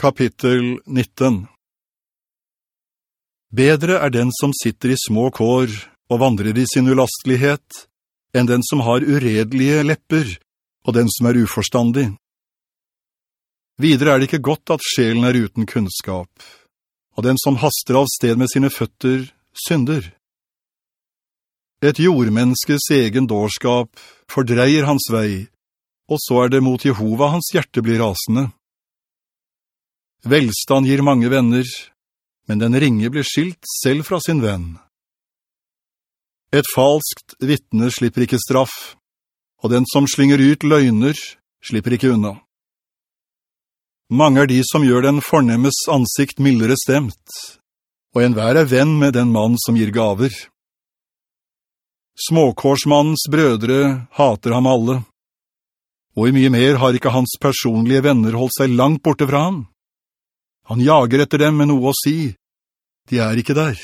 Kapittel 19 Bedre er den som sitter i små kår og vandrer i sin ulastlighet, enn den som har uredelige lepper og den som er uforstandig. Videre er det ikke godt at sjelen er uten kunnskap, og den som haster av sted med sine føtter synder. Et jordmenneskes egen dårskap fordreier hans vei, og så er det mot Jehova hans hjerte blir rasende. Velstand gir mange venner, men den ringe blir skilt selv fra sin venn. Et falskt vittne slipper ikke straff, og den som slinger ut løgner slipper ikke unna. Mange er de som gjør den fornemmes ansikt mildere stemt, og enhver er venn med den mann som gir gaver. Småkårsmannens brødre hater ham alle, og i mye mer har ikke hans personlige venner holdt seg langt borte fra ham. Han jager etter dem med noe å si. De er ikke der.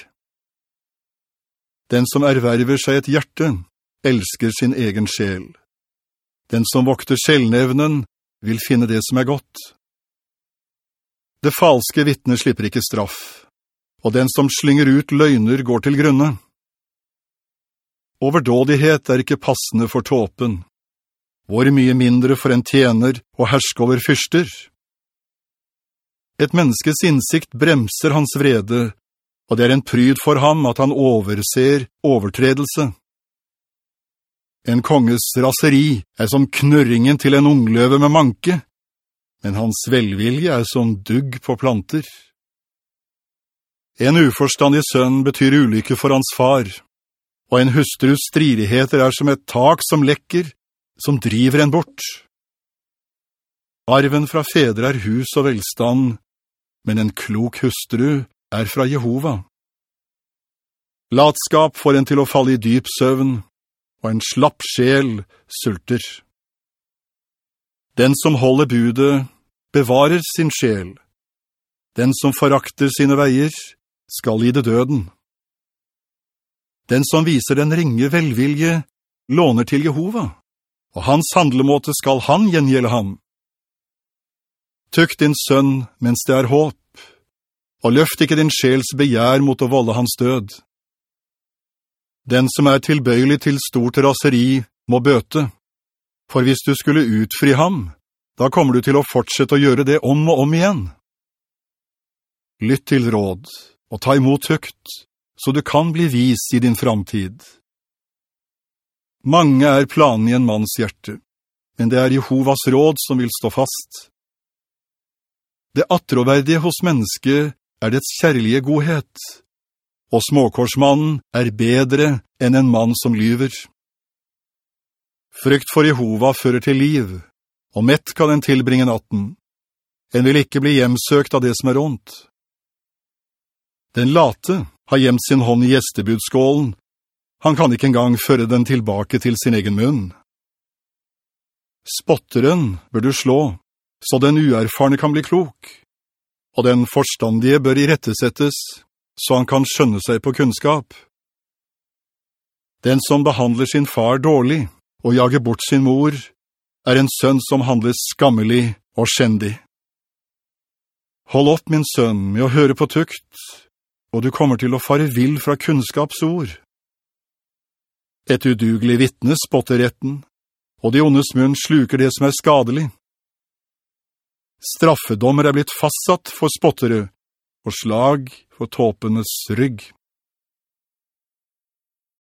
Den som erverver seg et hjerte, elsker sin egen sjel. Den som vokter sjelnevnen, vil finne det som er godt. Det falske vittne slipper ikke straff, og den som slynger ut løgner går til grunne. Overdådighet er ikke passende for tåpen. Hvor mye mindre for en tjener å herske over fyrster? Et menneskes innsikt bremser hans vrede, og det er en pryd for ham at han overser overtredelse. En konges raseri er som knurringen til en ungløve med manke, men hans velvilje er som dugg på planter. En uforstandig sønn betyr ulykke for hans far, og en hustrus stridigheter er som et tak som lekker, som driver en bort. Arven fra fedre er hus og velstand, men en klok hustru er fra Jehova. Latskap får en til å falle i dyp søvn, og en slapp sjel sulter. Den som holder budet, bevarer sin sjel. Den som forakter sine veier, skal lide døden. Den som viser den ringe velvilje, låner til Jehova, og hans handlemåte skal han gjengjelde ham. Tøk din sønn mens det er håp, og løft ikke din sjels begjær mot å volde hans død. Den som er tilbøyelig til stort raseri må bøte, for hvis du skulle utfri ham, da kommer du til å fortsette å gjøre det om og om igjen. Lytt til råd, og ta imot høgt, så du kan bli vis i din framtid. Mange er planen i en manns hjerte, men det er Jehovas råd som vil stå fast. Det attroverdige hos mennesket er dets kjærlige godhet, og småkorsmannen er bedre enn en mann som lyver. Frykt for Jehova fører til liv, og mett kan en tilbringe natten. En vil ikke bli hjemsøkt av det som er ondt. Den late har gjemt sin hånd i gjestebudskålen. Han kan ikke engang føre den tilbake til sin egen munn. Spotteren bør du slå, så den uerfarne kan bli klok, og den forstandige bør irettesettes, så han kan skjønne seg på kunnskap. Den som behandler sin far dårlig og jager bort sin mor, er en sønn som handler skammelig og skjendig. Hold opp, min sønn, med å høre på tukt, og du kommer til å fare vill fra kunnskapsord. Et udugelig vittne spotter retten, og de ondes munn sluker det som er skadelig. Straffedommer er blitt fastsatt for spottere, og slag for tåpenes rygg.